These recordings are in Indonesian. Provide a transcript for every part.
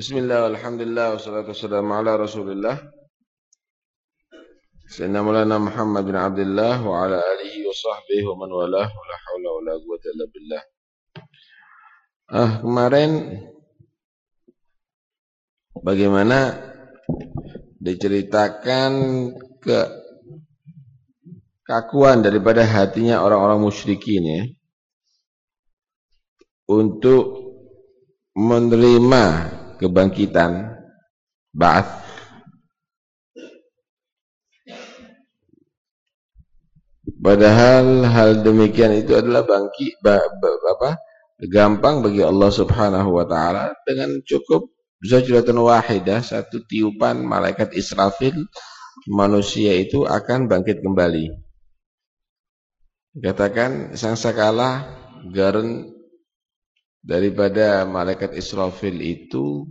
Bismillah, alhamdulillah, wassalatu wassalamu ala rasulillah. Sayyidina Maulana Muhammad bin Abdullah wa ala alihi wa sahbihi wa man walah wa la hawla wa la quwwata illa billah. Ah, kemarin bagaimana diceritakan ke kakuan daripada hatinya orang-orang musyrikin ya untuk menerima kebangkitan ba'ats. Padahal hal demikian itu adalah bangki ba, ba, apa gampang bagi Allah Subhanahu wa taala dengan cukup zajratun wahidah satu tiupan malaikat Israfil manusia itu akan bangkit kembali. Katakan sang sakala garen daripada malaikat Israfil itu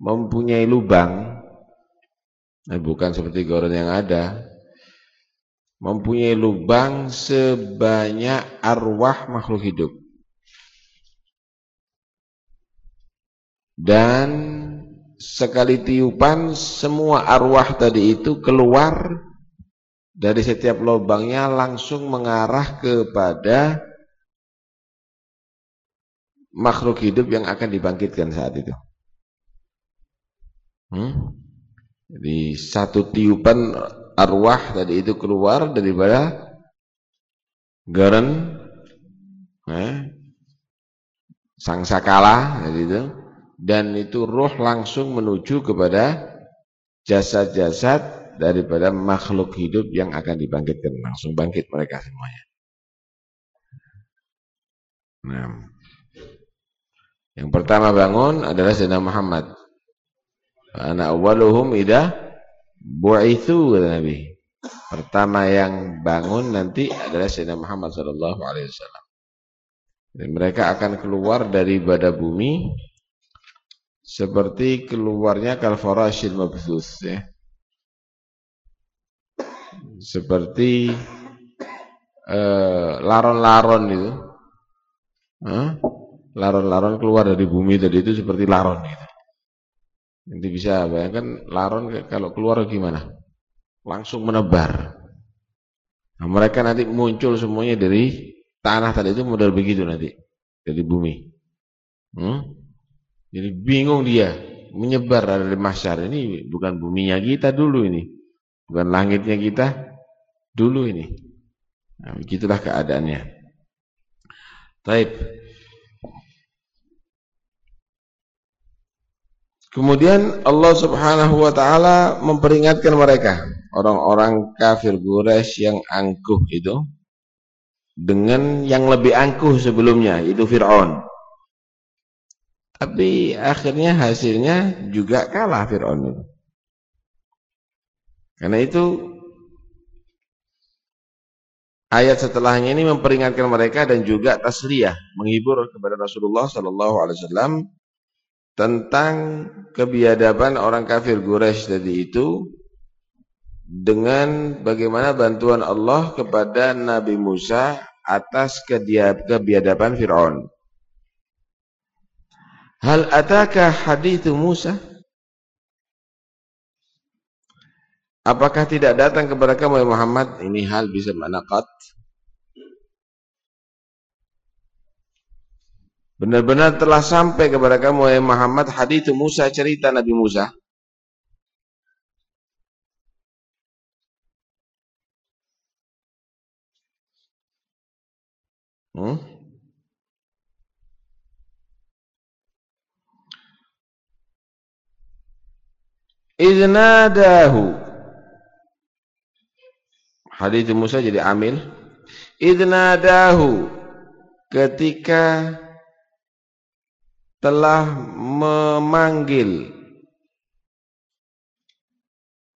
mempunyai lubang nah, bukan seperti goron yang ada mempunyai lubang sebanyak arwah makhluk hidup. Dan sekali tiupan semua arwah tadi itu keluar dari setiap lubangnya langsung mengarah kepada makhluk hidup yang akan dibangkitkan saat itu. Hmm? Jadi satu tiupan arwah tadi itu keluar daripada garan eh, sang sakala jadi itu dan itu roh langsung menuju kepada jasad-jasad daripada makhluk hidup yang akan dibangkitkan langsung bangkit mereka semuanya. Nah, yang pertama bangun adalah Sayyidina Muhammad. Ana awwaluhum idza bu'itsu kata Nabi. Pertama yang bangun nanti adalah Sayyidina Muhammad sallallahu alaihi wasallam. Mereka akan keluar dari badan bumi seperti keluarnya kalfarashil mabthus ya. Seperti eh, laron-laron uh, itu. Huh? Laron-laron keluar dari bumi tadi itu seperti laron gitu. Nanti bisa bayangkan laron kalau keluar gimana? Langsung menebar. Nah, mereka nanti muncul semuanya dari tanah tadi itu model begitu nanti dari bumi. Hmm? Jadi bingung dia menyebar dari masyar ini bukan buminya kita dulu ini, bukan langitnya kita dulu ini. Nah, begitulah keadaannya. Taib. Kemudian Allah Subhanahu wa taala memperingatkan mereka, orang-orang kafir Quraisy yang angkuh itu dengan yang lebih angkuh sebelumnya, itu Firaun. Tapi akhirnya hasilnya juga kalah Firaun itu. Karena itu ayat setelahnya ini memperingatkan mereka dan juga tasliyah, menghibur kepada Rasulullah sallallahu alaihi wasallam tentang kebiadaban orang kafir Quraisy tadi itu dengan bagaimana bantuan Allah kepada Nabi Musa atas kebiadaban Fir'aun. Hal ataka hadithu Musa? Apakah tidak datang kepada kamu Muhammad? Ini hal bisa manakat. Benar-benar telah sampai kepada kamu ya Muhammad hadits Musa cerita Nabi Musa. Hmm? Idnadahu Hadits Musa jadi amil Idnadahu ketika telah memanggil.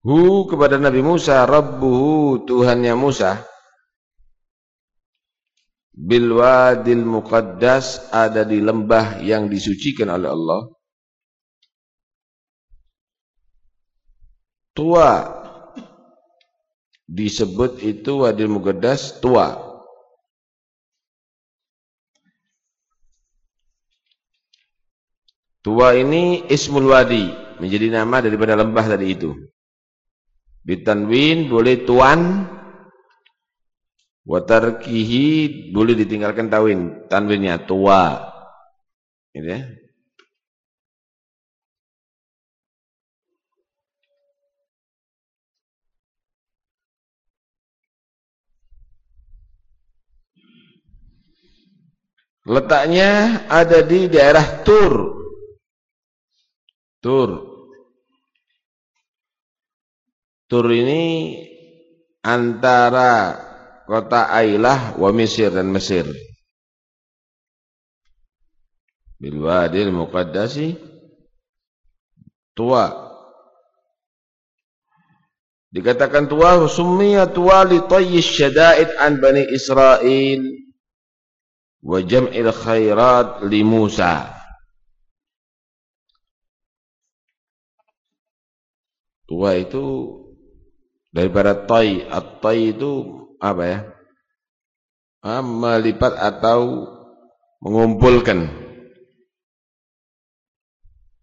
Hu kepada Nabi Musa rabbuhu Tuhannya Musa bil wadil muqaddas ada di lembah yang disucikan oleh Allah. Tua. Disebut itu wadil muqaddas tua Tua ini ismul wadi, menjadi nama daripada lembah tadi itu. Bitanwin boleh tuan, watarkihi boleh ditinggalkan tawin, tanwinnya tua. Gitu ya. Letaknya ada di daerah Tur. Tur. Tur ini antara kota Ailah wa Mesir dan Mesir. Bil Muqaddasi tua. Dikatakan tua summiya tua li tayyish syada'id an Bani Israel wa jam'il khairat li Musa. Tua itu daripada tay. At-tay itu apa ya? Ah, melipat atau mengumpulkan.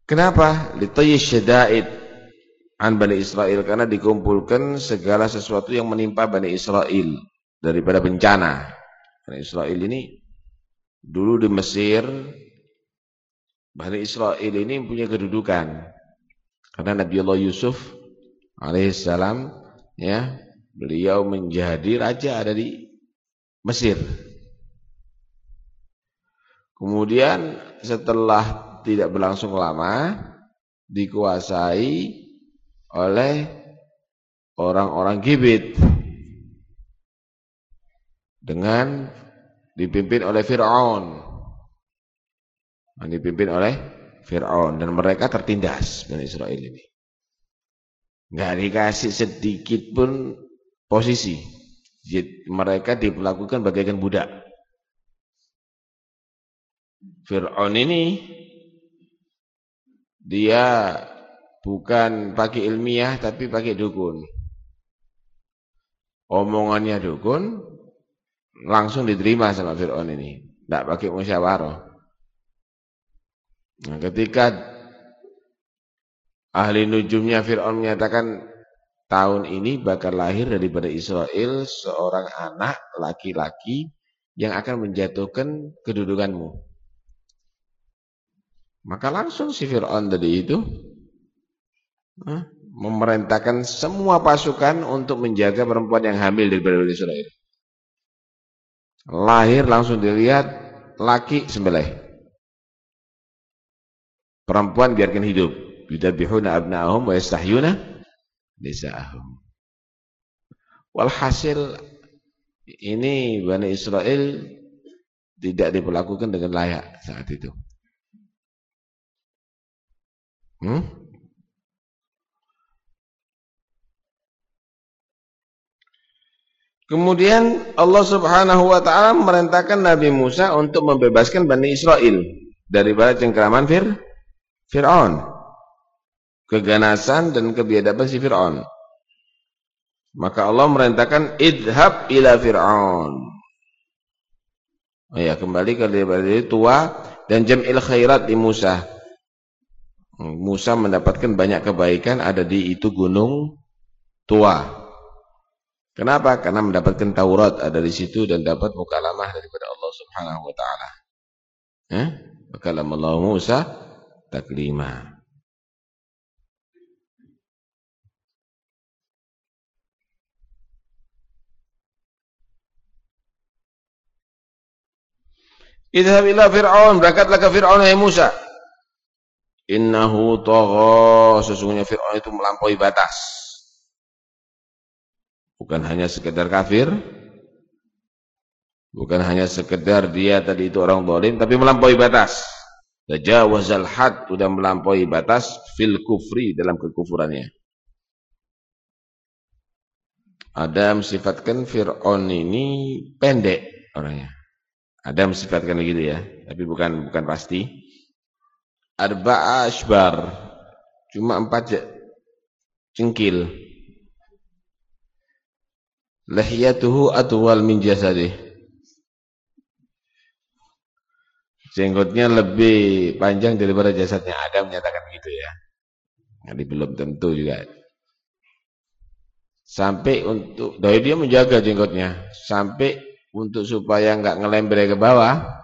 Kenapa? Litayi syada'id an Bani Israel. Karena dikumpulkan segala sesuatu yang menimpa Bani Israel. Daripada bencana. Bani Israel ini dulu di Mesir. Bani Israel ini punya kedudukan. Karena Nabi Allah Yusuf alaihissalam ya, beliau menjadi raja ada di Mesir. Kemudian setelah tidak berlangsung lama dikuasai oleh orang-orang Gibit dengan dipimpin oleh Firaun. Dipimpin oleh Fir'aun dan mereka tertindas Bani Israel ini. Enggak dikasih sedikit pun posisi. Mereka diperlakukan bagaikan budak. Fir'aun ini dia bukan pakai ilmiah tapi pakai dukun. Omongannya dukun langsung diterima sama Fir'aun ini. Tidak pakai musyawarah. Nah, ketika ahli nujumnya Fir'aun menyatakan tahun ini bakal lahir daripada Israel seorang anak laki-laki yang akan menjatuhkan kedudukanmu. Maka langsung si Fir'aun tadi itu memerintahkan semua pasukan untuk menjaga perempuan yang hamil daripada Israel. Lahir langsung dilihat laki sembelih. Perempuan biarkan hidup. Yudabihuna abna'ahum wa yastahyuna nisa'ahum. Walhasil ini Bani Israel tidak diperlakukan dengan layak saat itu. Hmm? Kemudian Allah Subhanahu wa taala merintahkan Nabi Musa untuk membebaskan Bani Israel dari daripada cengkeraman Fir. Keganasan dan kebiadaban si Fir'aun. Maka Allah merintahkan idhab ila Fir'aun. Oh ya, kembali ke dari tua dan jam'il khairat di Musa. Musa mendapatkan banyak kebaikan ada di itu gunung tua. Kenapa? Karena mendapatkan Taurat ada di situ dan dapat mukalamah daripada Allah Subhanahu wa taala. Eh? Mukalamah Allah Musa taklima. Idhab ila Fir'aun, berangkatlah ke Fir'aun hai Musa. Innahu tagha, sesungguhnya Fir'aun itu melampaui batas. Bukan hanya sekedar kafir, bukan hanya sekedar dia tadi itu orang zalim, tapi melampaui batas. Tajawazal had sudah melampaui batas fil kufri dalam kekufurannya. Adam sifatkan Fir'aun ini pendek orangnya. Adam sifatkan begitu ya, tapi bukan bukan pasti. Arba'a ashbar. Cuma empat cengkil. Lahiyatuhu atwal min jasadih. jenggotnya lebih panjang daripada jasadnya Adam menyatakan gitu ya. Jadi belum tentu juga. Sampai untuk dari dia menjaga jenggotnya sampai untuk supaya enggak ngelember ke bawah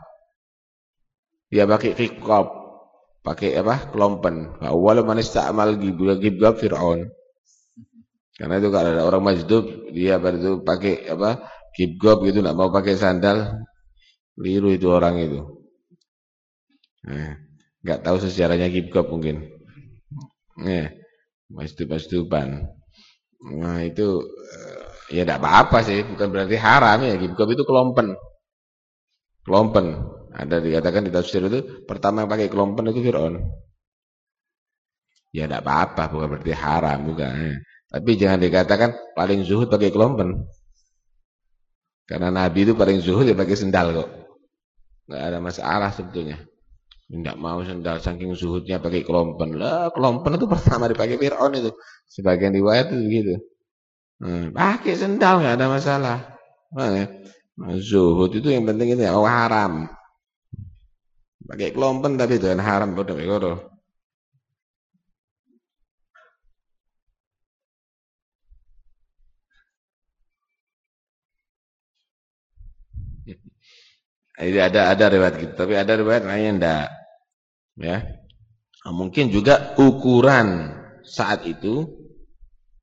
dia pakai fikop pakai apa? kelompen. Awal man ista'mal gibgab Firaun. Karena itu kalau ada orang majdub dia baru pakai apa? gibgab gitu enggak mau pakai sandal. Keliru itu orang itu. Nah, enggak tahu sejarahnya gibgab mungkin. Nah, majdub-majduban. Nah, itu eh, ya enggak apa-apa sih, bukan berarti haram ya. Gibgab itu kelompen. Kelompen. Ada dikatakan di tafsir itu pertama yang pakai kelompen itu Fir'aun. Ya tidak apa-apa, bukan berarti haram juga. Tapi jangan dikatakan paling zuhud pakai kelompen. Karena Nabi itu paling zuhud ya pakai sendal kok. Enggak ada masalah sebetulnya. Tidak mau sendal saking zuhudnya pakai kelompen. Lah, kelompen itu pertama dipakai Fir'aun itu. Sebagian riwayat itu begitu. Hmm, pakai sendal enggak ada masalah. Nah, zuhud itu yang penting itu ya, oh, haram. Pakai kelompen tapi jangan haram padha karo. Ini ada ada riwayat gitu, tapi ada riwayat lain enggak. Ya. Nah, mungkin juga ukuran saat itu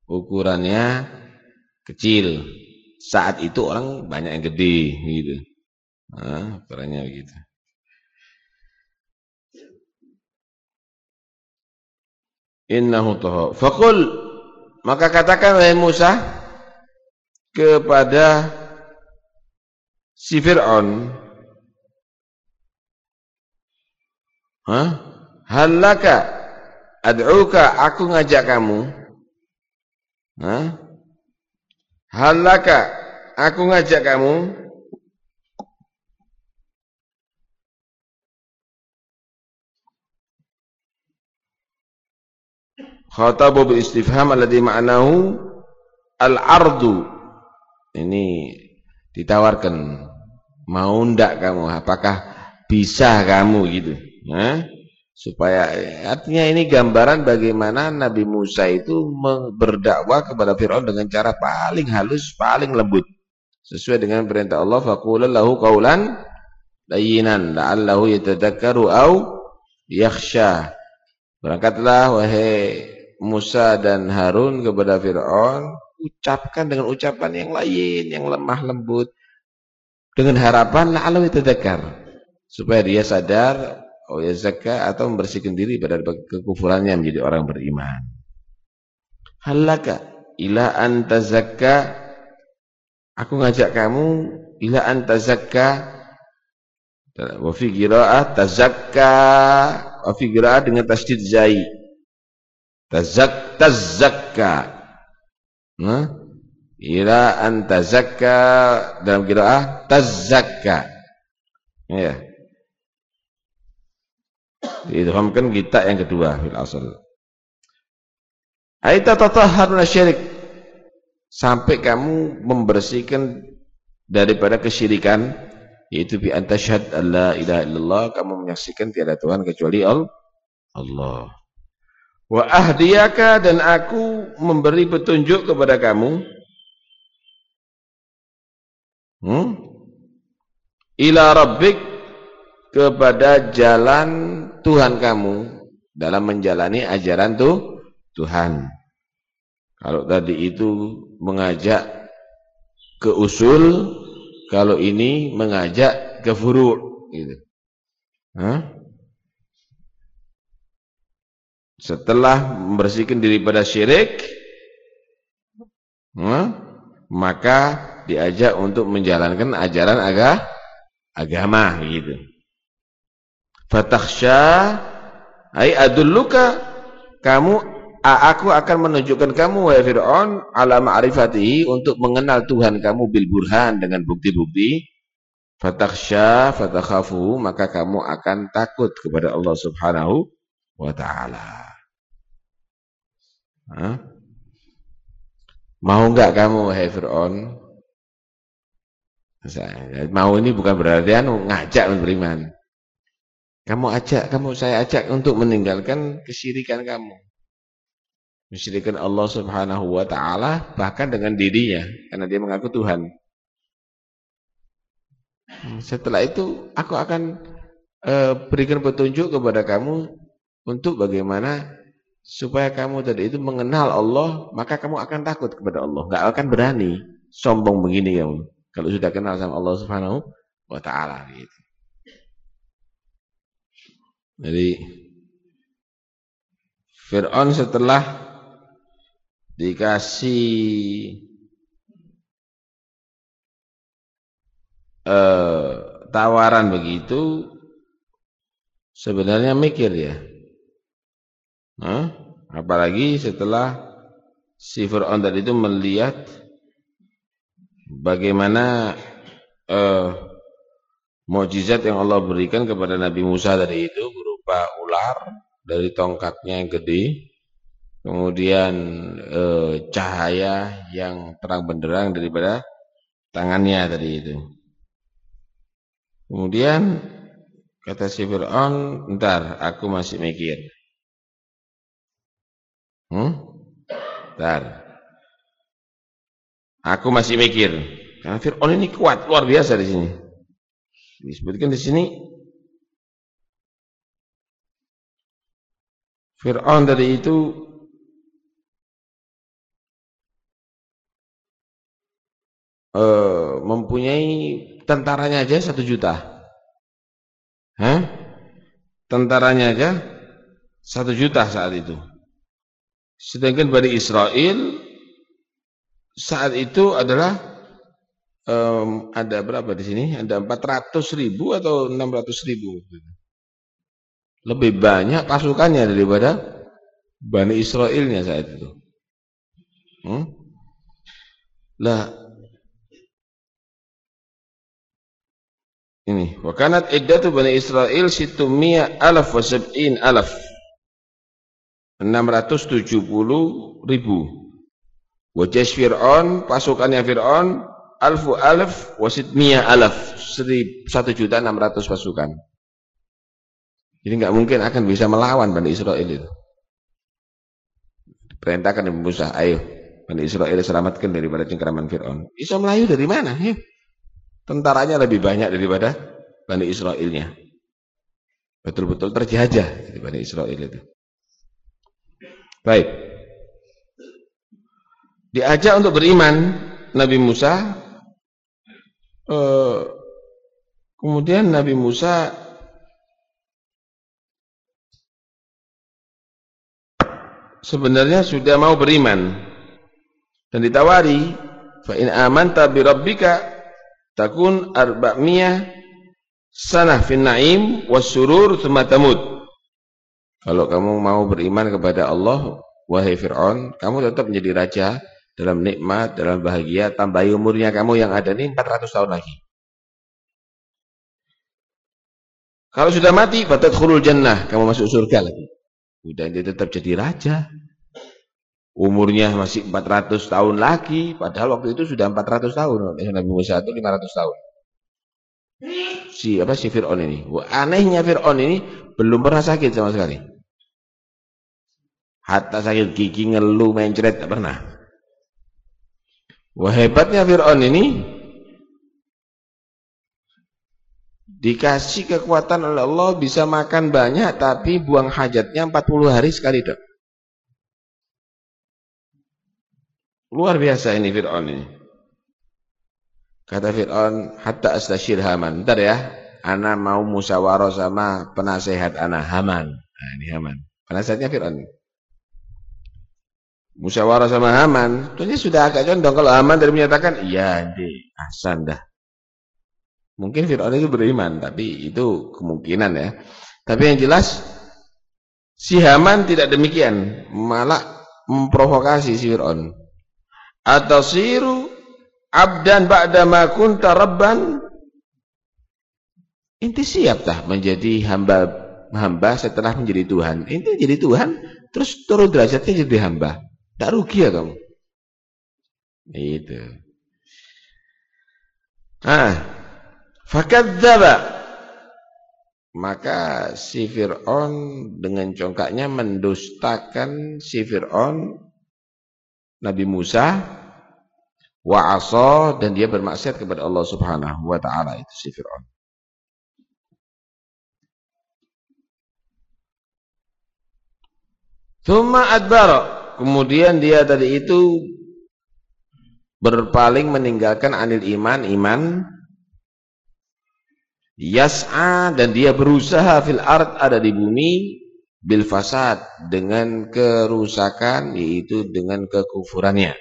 ukurannya kecil. Saat itu orang banyak yang gede gitu. Nah, ukurannya begitu. innahu tahur. Faqul maka katakan wahai Musa kepada si Fir'aun Hah? Halaka ad'uka aku ngajak kamu Hah? Halaka aku ngajak kamu. Khatabu bil istifham alladhi ma'nahu al-ardu. Ini ditawarkan mau ndak kamu? Apakah bisa kamu gitu? Nah, supaya artinya ini gambaran bagaimana Nabi Musa itu berdakwah kepada Firaun dengan cara paling halus paling lembut. Sesuai dengan perintah Allah faqul lahu qaulan layyinan la'allahu yatadhakkaru au yakhsha. Berangkatlah wahai Musa dan Harun kepada Fir'aun ucapkan dengan ucapan yang lain yang lemah lembut. Dengan harapan la'alau yatadzakar supaya dia sadar oh ya atau membersihkan diri pada kekufurannya menjadi orang beriman. Halaka ila anta zakka aku ngajak kamu ila anta zakka wa fi qira'ah tazakka wa fi qira'ah dengan tasdid zai. Tazak tazakka. Nah ila an tazakka dalam qiraah tazakka. Ya diidghamkan kita yang kedua fil asal aita tatahharuna syirik sampai kamu membersihkan daripada kesyirikan yaitu bi antashhad alla ilaha illallah kamu menyaksikan tiada tuhan kecuali Allah Wa ahdiyaka dan aku memberi petunjuk kepada kamu. Hmm? Ila rabbik kepada jalan Tuhan kamu dalam menjalani ajaran tuh Tuhan. Kalau tadi itu mengajak ke usul, kalau ini mengajak ke furu' gitu. Hah? setelah membersihkan diri pada syirik hmm, maka diajak untuk menjalankan ajaran agama agama gitu fatakhsha ai adulluka kamu aku akan menunjukkan kamu wahai Fir'aun ala ma'rifatihi untuk mengenal Tuhan kamu bil burhan dengan bukti-bukti fatakhsha fatakhafu maka kamu akan takut kepada Allah Subhanahu wa taala Hah? Mau enggak kamu wahai Fir'aun? Mau ini bukan berarti anu ngajak beriman. Kamu ajak, kamu saya ajak untuk meninggalkan kesyirikan kamu. Mensyirikan Allah Subhanahu wa taala bahkan dengan dirinya karena dia mengaku Tuhan. Hmm, setelah itu aku akan uh, berikan petunjuk kepada kamu untuk bagaimana supaya kamu tadi itu mengenal Allah, maka kamu akan takut kepada Allah, enggak akan berani sombong begini kamu. Kalau sudah kenal sama Allah Subhanahu wa taala gitu. Jadi Fir'aun setelah dikasih eh, tawaran begitu sebenarnya mikir ya. Hah? Apalagi setelah si Fir'aun tadi itu melihat bagaimana eh, mukjizat yang Allah berikan kepada Nabi Musa tadi itu berupa ular dari tongkatnya yang gede, kemudian eh, cahaya yang terang benderang daripada tangannya tadi itu. Kemudian kata si Fir'aun, "Ntar aku masih mikir." Hmm? Ntar. Aku masih mikir. Karena Fir'aun ini kuat, luar biasa di sini. Disebutkan di sini Fir'aun dari itu uh, mempunyai tentaranya aja satu juta. Hah? Tentaranya aja satu juta saat itu. Sedangkan Bani Israel saat itu adalah um, ada berapa di sini? Ada 400 ribu atau 600 ribu. Lebih banyak pasukannya daripada Bani Israelnya saat itu. Hmm? Lah ini wa kanat iddatu Bani Israel situmia alaf wa sab'in alaf 670 ribu wajah Fir'aun pasukannya Fir'aun alfu alaf wasit mia alaf satu juta enam ratus pasukan jadi nggak mungkin akan bisa melawan Bani Israel itu. Perintahkan Nabi Musa, ayo Bani Israel selamatkan daripada cengkeraman Fir'aun. Bisa Melayu dari mana? Ya. Tentaranya lebih banyak daripada Bani Israelnya. Betul-betul terjajah di Bani Israel itu. Baik. Diajak untuk beriman Nabi Musa. Eh, kemudian Nabi Musa sebenarnya sudah mau beriman. Dan ditawari fa in amanta bi rabbika takun arba'miyah sanah fin na'im wasurur thumma tamut. Kalau kamu mau beriman kepada Allah wahai Fir'aun kamu tetap menjadi raja dalam nikmat dalam bahagia tambahi umurnya kamu yang ada ini 400 tahun lagi. Kalau sudah mati khulul jannah kamu masuk surga lagi Udah dia tetap jadi raja. Umurnya masih 400 tahun lagi, padahal waktu itu sudah 400 tahun. Nabi Musa itu 500 tahun. Si apa si Fir'aun ini? Wah, anehnya Fir'aun ini belum pernah sakit sama sekali. Hatta sakit gigi, ngeluh, mencret, tak pernah. Wah hebatnya Fir'aun ini Dikasih kekuatan oleh Allah bisa makan banyak tapi buang hajatnya 40 hari sekali dok. Luar biasa ini Fir'aun ini. Kata Fir'aun, hatta astasyir Haman. Bentar ya, Ana mau musyawarah sama penasehat Ana, Haman. Nah ini Haman. Penasehatnya Fir'aun. Musyawarah sama Haman. Tentunya sudah agak condong. Kalau Haman dari menyatakan, iya nanti, Hasan dah. Mungkin Fir'aun itu beriman, tapi itu kemungkinan ya. Tapi yang jelas, si Haman tidak demikian. Malah memprovokasi si Fir'aun. Atasiru abdan ba'da ma kunta rabban. Inti siap tak menjadi hamba hamba setelah menjadi Tuhan. Inti jadi Tuhan, terus turun derajatnya jadi hamba. Tak rugi ya kamu. Itu. Ah, Fakadzdzaba. maka si Fir'aun dengan congkaknya mendustakan si Fir'aun Nabi Musa wa asa dan dia bermaksiat kepada Allah Subhanahu wa taala itu si Firaun. Thumma adbara. Kemudian dia tadi itu berpaling meninggalkan anil iman, iman yas'a dan dia berusaha fil ard ada di bumi bil fasad dengan kerusakan yaitu dengan kekufurannya.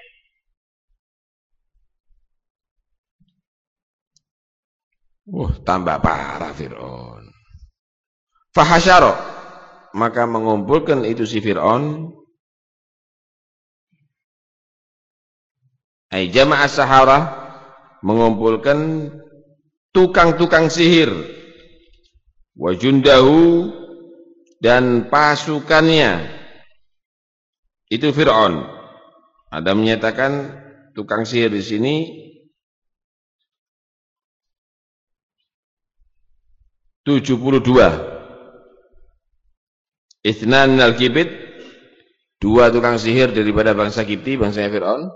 Uh, tambah parah Fir'aun. Fahasyara maka mengumpulkan itu si Fir'aun ay jama'ah sahara mengumpulkan tukang-tukang sihir wajundahu dan pasukannya. Itu Fir'aun. Ada menyatakan tukang sihir di sini tujuh puluh dua. Ithnan al-Kibit dua tukang sihir daripada bangsa Kipti bangsa Fir'aun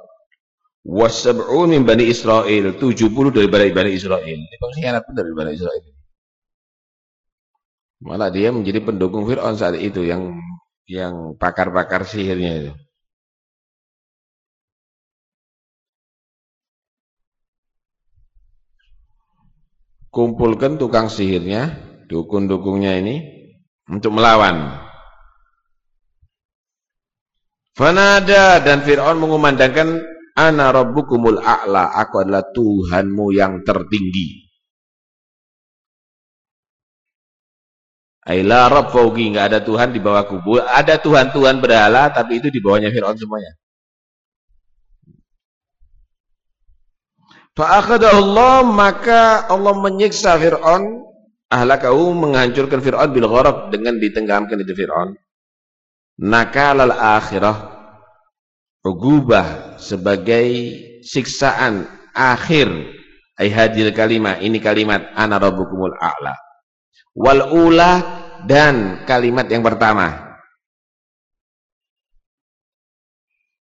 wasab'un min Bani Israel. 70 dari Bani Israel. Ini pengkhianat pun dari Bani Israel. Malah dia menjadi pendukung Fir'aun saat itu yang yang pakar-pakar sihirnya itu. Kumpulkan tukang sihirnya dukun-dukungnya ini untuk melawan. Fanada dan Fir'aun mengumandangkan Ana rabbukumul a'la, aku adalah Tuhanmu yang tertinggi. Aila rabb fauqi, enggak ada Tuhan di bawahku. Ada Tuhan-tuhan berhala tapi itu di bawahnya Firaun semuanya. Fa Allah maka Allah menyiksa Firaun, ahlakahu menghancurkan Firaun bil gharab dengan ditenggelamkan itu Firaun. Nakalal akhirah ugubah sebagai siksaan akhir. Ai hadil kalimah ini kalimat ana rabbukumul a'la. Wal ula dan kalimat yang pertama.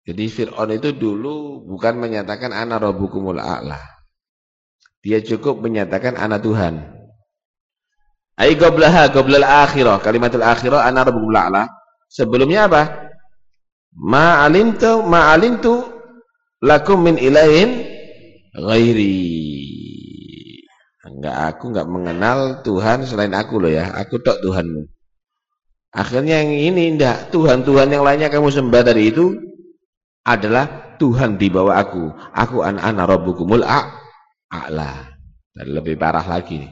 Jadi Fir'aun itu dulu bukan menyatakan ana rabbukumul a'la. Dia cukup menyatakan ana Tuhan. Ai qablaha qablal akhirah kalimatul akhirah ana rabbukumul a'la. Sebelumnya apa Ma'alimtu ma'alimtu lakum min ilahin ghairi. Enggak aku enggak mengenal Tuhan selain aku loh ya. Aku tok Tuhanmu. Akhirnya yang ini enggak Tuhan-tuhan yang lainnya kamu sembah tadi itu adalah Tuhan di bawah aku. Aku an-ana rabbukumul a'la. Dan lebih parah lagi.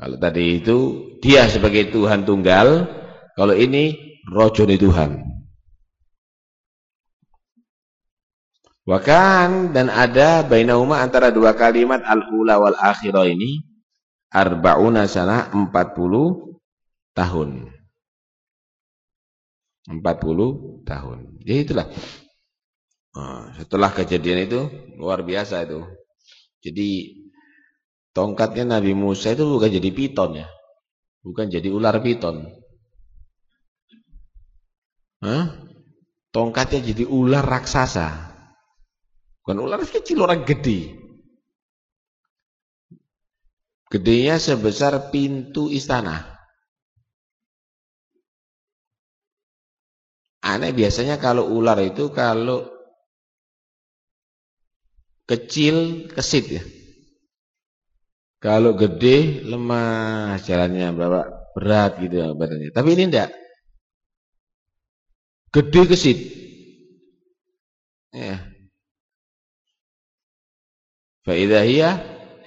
Kalau tadi itu dia sebagai Tuhan tunggal, kalau ini rojoni Tuhan. Wakan dan ada bainahuma antara dua kalimat al-ula wal akhirah ini arba'una sana 40 tahun. 40 tahun. Jadi itulah. Nah, setelah kejadian itu luar biasa itu. Jadi tongkatnya Nabi Musa itu bukan jadi piton ya. Bukan jadi ular piton. Hah? Tongkatnya jadi ular raksasa. Bukan ular kecil, orang gede. Gedenya sebesar pintu istana. Aneh biasanya kalau ular itu kalau kecil kesit ya. Kalau gede lemah jalannya bawa berat gitu ya badannya. Tapi ini enggak. Gede kesit. Ya. Fa'idha hiya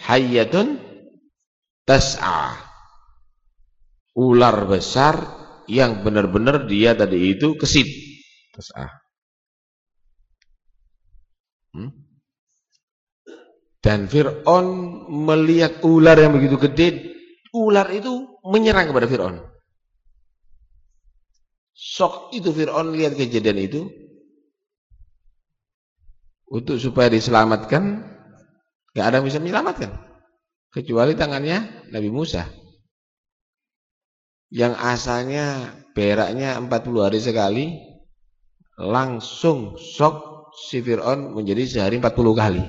hayyatun tas'a. Ular besar yang benar-benar dia tadi itu kesit. Tas'a. Hmm? Dan Fir'aun melihat ular yang begitu gede, ular itu menyerang kepada Fir'aun. Sok itu Fir'aun lihat kejadian itu, untuk supaya diselamatkan Gak ada yang bisa menyelamatkan. Kecuali tangannya Nabi Musa. yang asalnya beraknya 40 hari sekali langsung sok si Fir'aun menjadi sehari 40 kali.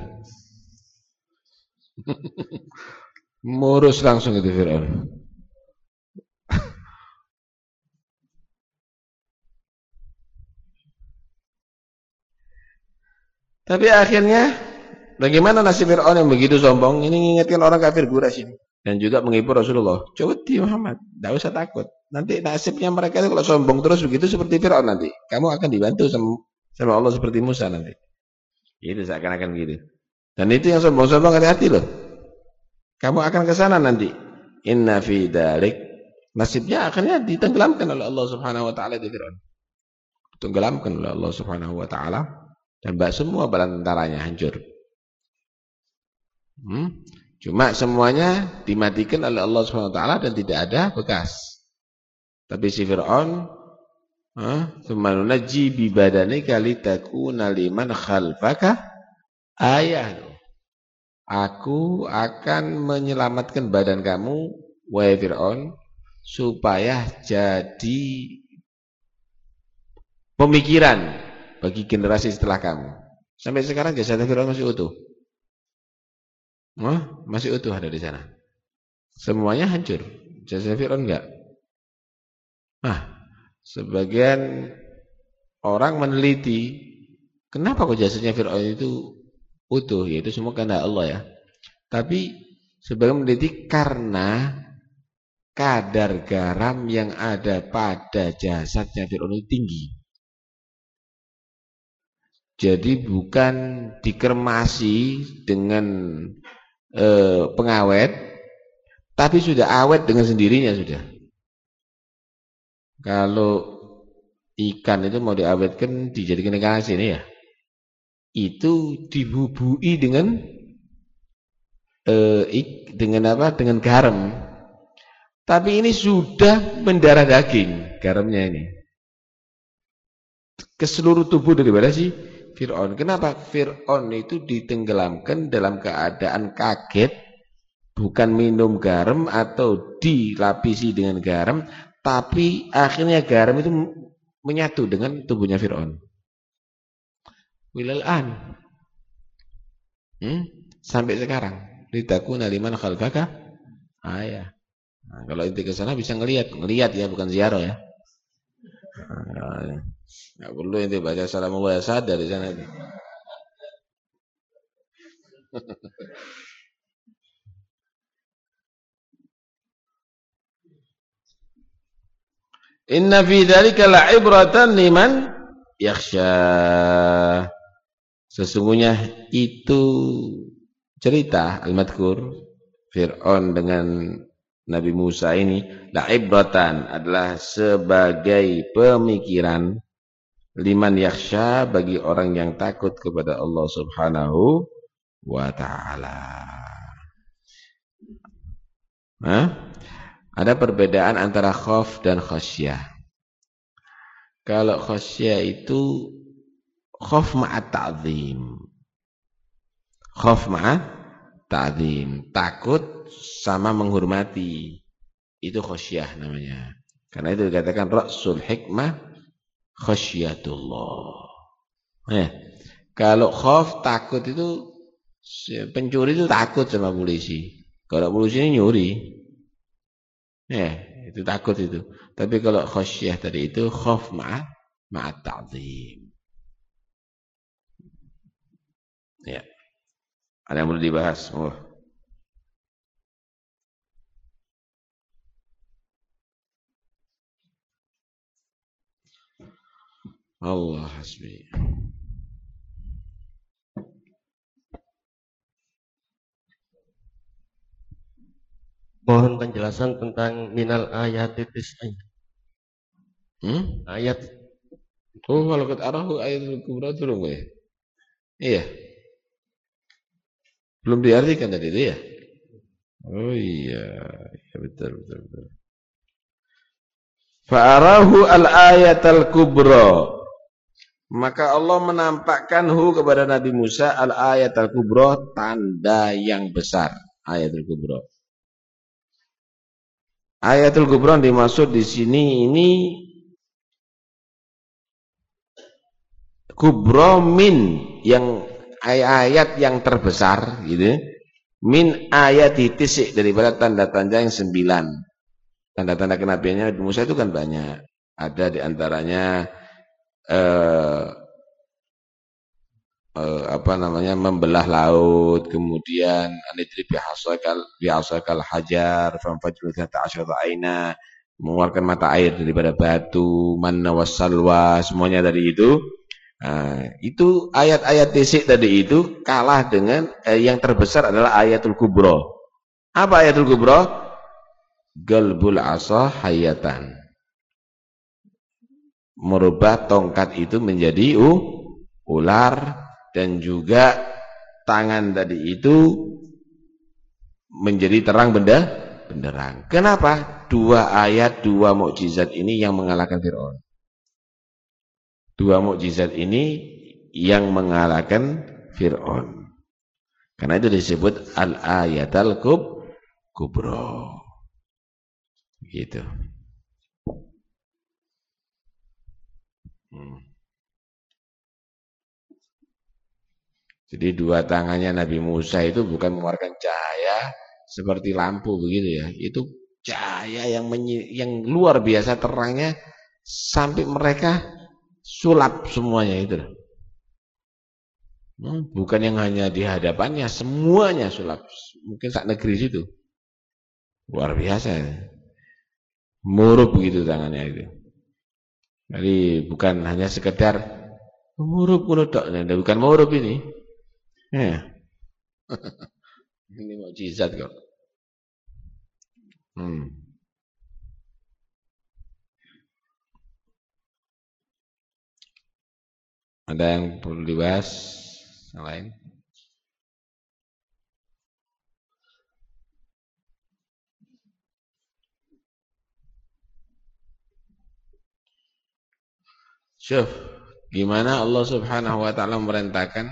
Murus langsung itu Fir'aun. Tapi akhirnya bagaimana nasib Fir'aun yang begitu sombong? Ini mengingatkan orang kafir Quraisy ini. Dan juga menghibur Rasulullah. Coba di Muhammad, tidak usah takut. Nanti nasibnya mereka itu kalau sombong terus begitu seperti Fir'aun nanti. Kamu akan dibantu sama, sama Allah seperti Musa nanti. Itu seakan-akan gitu. Dan itu yang sombong-sombong hati-hati loh. Kamu akan ke sana nanti. Inna fi dalik. Nasibnya akhirnya ditenggelamkan oleh Allah Subhanahu wa taala di Firaun. Tenggelamkan oleh Allah Subhanahu wa taala dan bak semua bala tentaranya hancur. Hmm? Cuma semuanya dimatikan oleh Allah SWT dan tidak ada bekas. Tapi si Fir'aun Semanunajji bi badanika litakuna liman khalfaka ayah. Aku akan menyelamatkan badan kamu wahai Fir'aun supaya jadi pemikiran bagi generasi setelah kamu. Sampai sekarang jasad Fir'aun masih utuh. Oh, masih utuh ada di sana. Semuanya hancur. Jasad Fir'aun enggak. Nah, sebagian orang meneliti kenapa kok jasadnya Fir'aun itu utuh, yaitu semua karena Allah ya. Tapi sebagian meneliti karena kadar garam yang ada pada jasadnya Fir'aun itu tinggi. Jadi bukan dikermasi dengan e, pengawet, tapi sudah awet dengan sendirinya sudah. Kalau ikan itu mau diawetkan dijadikan ikan asin ya, itu dibubui dengan e, ik, dengan apa? Dengan garam. Tapi ini sudah mendarah daging garamnya ini. Ke seluruh tubuh daripada sih Fir'aun. Kenapa Fir'aun itu ditenggelamkan dalam keadaan kaget, bukan minum garam atau dilapisi dengan garam, tapi akhirnya garam itu menyatu dengan tubuhnya Fir'aun. Wilal'an. Hmm? Sampai sekarang. Litakuna liman khalfaka ayah. Nah, kalau inti ke sana bisa ngelihat, ngelihat ya bukan ziarah ya. Nggak perlu ini baca salam Allah sadar di sana itu. Inna fi dzalika la'ibratan liman yakhsha. Sesungguhnya itu cerita al-madkur Fir'aun dengan Nabi Musa ini la'ibratan adalah sebagai pemikiran liman yakhsha bagi orang yang takut kepada Allah Subhanahu wa taala. Ada perbedaan antara khauf dan khasyah. Kalau khasyah itu khauf ma'at ta'zim. Khauf ma'at ta'zim, takut sama menghormati. Itu khasyah namanya. Karena itu dikatakan ra'sul hikmah khasyatullah. Eh, kalau khauf takut itu pencuri itu takut sama polisi. Kalau polisi ini nyuri. Eh, itu takut itu. Tapi kalau khasyah tadi itu khauf ma'at ma'at ta'zim. Ya. Ada yang perlu dibahas? Oh. Allah hasbi. Mohon penjelasan tentang minal ayat titis Hmm? Ayat. Oh, kalau kat arahu ayat kubra belum ya? Iya. Belum diartikan tadi itu ya? Oh iya, ya betul betul betul. Fa'arahu al-ayat al-kubra. Maka Allah menampakkan hu kepada Nabi Musa al-ayat al-kubra tanda yang besar. Ayat al-kubra. Ayatul kubra dimaksud di sini ini kubro min yang ayat yang terbesar gitu min ayat tisik daripada tanda-tanda yang sembilan. Tanda-tanda kenabiannya Nabi Musa itu kan banyak. Ada di antaranya eh, eh, apa namanya membelah laut kemudian anidri bihasakal bihasakal hajar famfajru ta'asyara aina mengeluarkan mata air daripada batu manna wassalwa semuanya dari itu nah, itu ayat-ayat tisik tadi itu kalah dengan eh, yang terbesar adalah ayatul kubro apa ayatul kubro galbul asa hayatan merubah tongkat itu menjadi uh, ular dan juga tangan tadi itu menjadi terang benda benderang. Kenapa? Dua ayat, dua mukjizat ini yang mengalahkan Firaun. Dua mukjizat ini yang mengalahkan Firaun. Karena itu disebut al-ayatal kub kubro. Gitu. Hmm. Jadi dua tangannya Nabi Musa itu bukan mengeluarkan cahaya seperti lampu begitu ya. Itu cahaya yang yang luar biasa terangnya sampai mereka sulap semuanya itu. Hmm, bukan yang hanya di hadapannya, semuanya sulap. Mungkin saat negeri situ. Luar biasa. Murup begitu tangannya itu. Jadi bukan hanya sekedar murup murup bukan murup ini. Ya. Ini mukjizat kok. Hmm. Ada yang perlu dibahas? Yang lain? Syuf, gimana Allah Subhanahu wa taala memerintahkan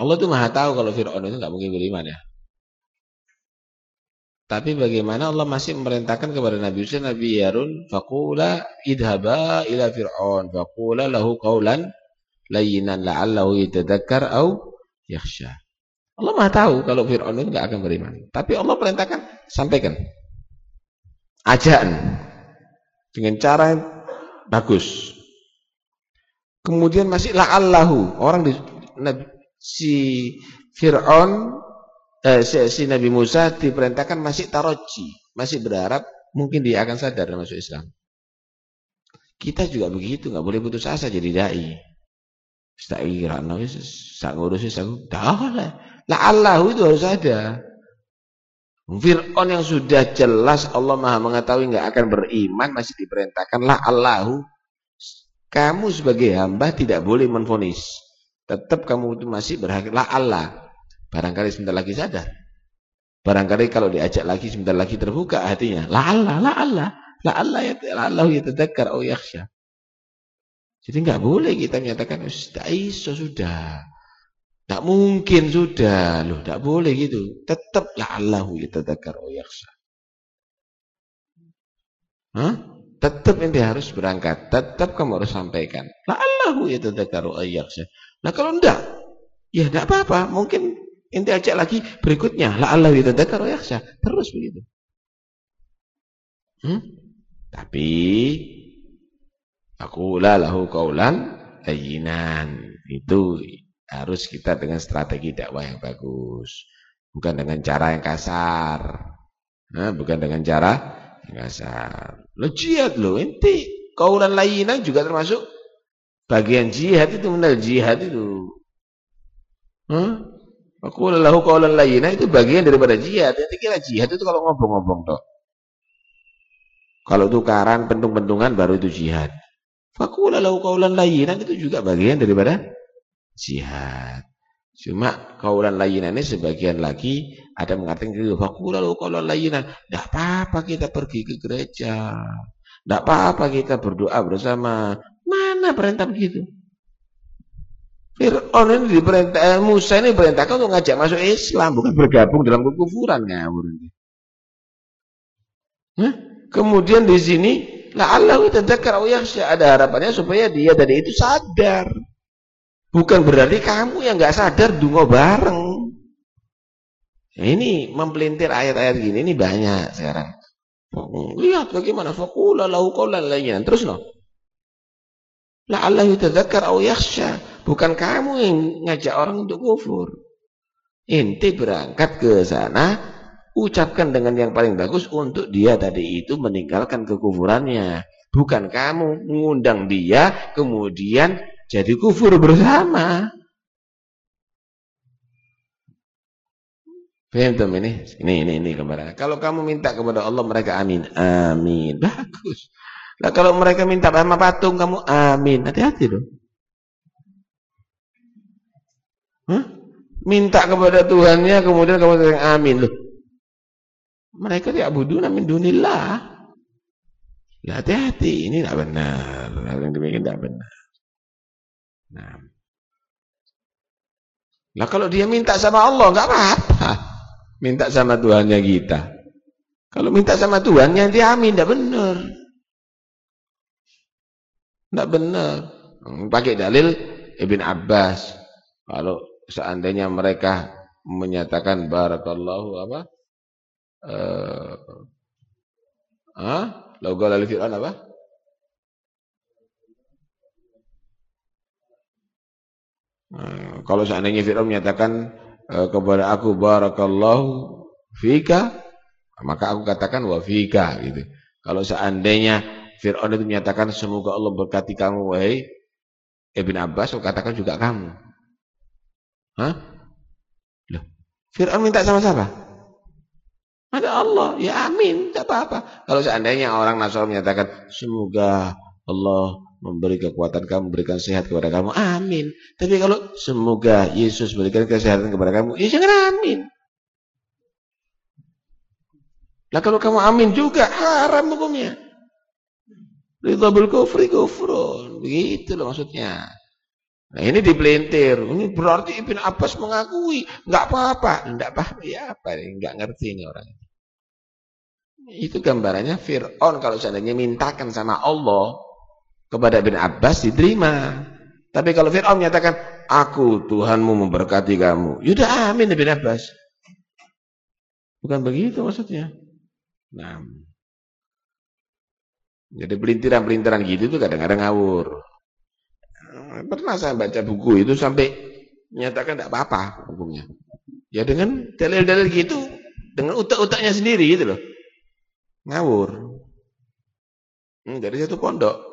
Allah itu maha tahu kalau Fir'aun itu nggak mungkin beriman ya. Tapi bagaimana Allah masih memerintahkan kepada Nabi Musa, Nabi Harun, faqula idhaba ila Fir'aun, faqula lahu qawlan layyinan la'allahu yatadzakkar au yakhsha. Allah maha tahu kalau Fir'aun itu nggak akan beriman. Tapi Allah perintahkan, sampaikan. Ajaan. Dengan cara yang bagus. Kemudian masih la'allahu. Orang di, Nabi, si Fir'aun eh, si, si Nabi Musa diperintahkan masih taroji, masih berharap mungkin dia akan sadar dan masuk Islam. Kita juga begitu, nggak boleh putus asa jadi dai. Tak kira wis sak ngurus aku dah lah. La Allah itu harus ada. Fir'aun yang sudah jelas Allah Maha mengetahui nggak akan beriman masih diperintahkan la Allahu. Kamu sebagai hamba tidak boleh menfonis tetap kamu itu masih berhak la Allah. Barangkali sebentar lagi sadar. Barangkali kalau diajak lagi sebentar lagi terbuka hatinya. La Allah, la Allah, la Allah ya la Allah ya tadakkar au yakhsha. Jadi enggak boleh kita menyatakan sudah iso sudah. Tak mungkin sudah. Loh, enggak boleh gitu. Tetap la Allah ya tadakkar au yakhsha. Hah? Tetap ini harus berangkat. Tetap kamu harus sampaikan. La Allah ya tadakkar au yakhsha. Nah kalau enggak, ya enggak apa-apa. Mungkin inti ajak lagi berikutnya. La Allah yatadzakar wa yakhsha. Terus begitu. Hmm? Tapi aku lahu qaulan layyinan. Itu harus kita dengan strategi dakwah yang bagus. Bukan dengan cara yang kasar. Nah, bukan dengan cara yang kasar. Lo jihad lo, inti kaulan layinan juga termasuk Bagian jihad itu benar jihad itu. Hmm? Aku lahu qaulan layyina itu bagian daripada jihad. Nanti kira jihad itu kalau ngobong-ngobong toh. Kalau tukaran pentung-pentungan baru itu jihad. Fakula lahu qaulan layyinan itu juga bagian daripada jihad. Cuma kaulan layyinan ini sebagian lagi ada mengatakan gitu. Fakula lahu qaulan layyinan. Enggak apa-apa kita pergi ke gereja. Enggak apa-apa kita berdoa bersama. Mana perintah begitu? Fir'aun ini diperintah, eh, Musa ini diperintahkan untuk ngajak masuk Islam, bukan bergabung dalam kekufuran. Hah? Kemudian di sini la'allahu tadzakar aw yakhsha ada harapannya supaya dia tadi itu sadar. Bukan berarti kamu yang nggak sadar dungo bareng. Ini mempelintir ayat-ayat gini ini banyak sekarang. Lihat bagaimana faqula lahu qawlan layyinan. Terus no. La'allahu tadzakar aw yakhsha. Bukan kamu yang ngajak orang untuk kufur. Inti berangkat ke sana, ucapkan dengan yang paling bagus untuk dia tadi itu meninggalkan kekufurannya. Bukan kamu mengundang dia, kemudian jadi kufur bersama. Paham ini? Ini ini ini kepada. Kalau kamu minta kepada Allah mereka amin. Amin. Bagus. Nah kalau mereka minta sama patung kamu amin. Hati-hati dong. Hah? Minta kepada Tuhannya kemudian kamu katakan amin loh. Mereka tidak budu namin dunillah. Hati-hati, ini tidak benar. Hal yang demikian tidak benar. Nah. Nah kalau dia minta sama Allah nggak apa-apa. Minta sama Tuhannya kita. Kalau minta sama Tuhannya dia amin, tidak benar. Tidak benar. Hmm, pakai dalil Ibn Abbas. Kalau seandainya mereka menyatakan barakallahu apa? Eh ah, logo lalu Fir'aun apa? Nah, kalau seandainya Fir'aun menyatakan e, kepada aku barakallahu fika, maka aku katakan wa fika gitu. Kalau seandainya Fir'aun itu menyatakan semoga Allah berkati kamu wahai Ibn Abbas, aku katakan juga kamu. Hah? Loh, Fir'aun minta sama siapa? Ada Allah, ya amin, tidak apa-apa. Kalau seandainya orang Nasrani menyatakan semoga Allah memberi kekuatan kamu, memberikan sehat kepada kamu. Amin. Tapi kalau semoga Yesus berikan kesehatan kepada kamu, ya jangan amin. Nah kalau kamu amin juga haram hukumnya. Ridha bil kufri kufrun. Begitu loh maksudnya. Nah ini dipelintir. Ini berarti Ibn Abbas mengakui. Enggak apa-apa. Enggak apa-apa. Ya apa. Enggak ngerti ini orang. Itu gambarannya Fir'aun kalau seandainya mintakan sama Allah kepada bin Abbas diterima. Tapi kalau Fir'aun menyatakan, aku Tuhanmu memberkati kamu. Yaudah amin bin Abbas. Bukan begitu maksudnya. Nah. Jadi pelintiran-pelintiran gitu itu kadang-kadang ngawur. Pernah saya baca buku itu sampai menyatakan tidak apa-apa hukumnya. Ya dengan dalil-dalil gitu, dengan utak-utaknya sendiri gitu loh. Ngawur. Hmm, dari satu pondok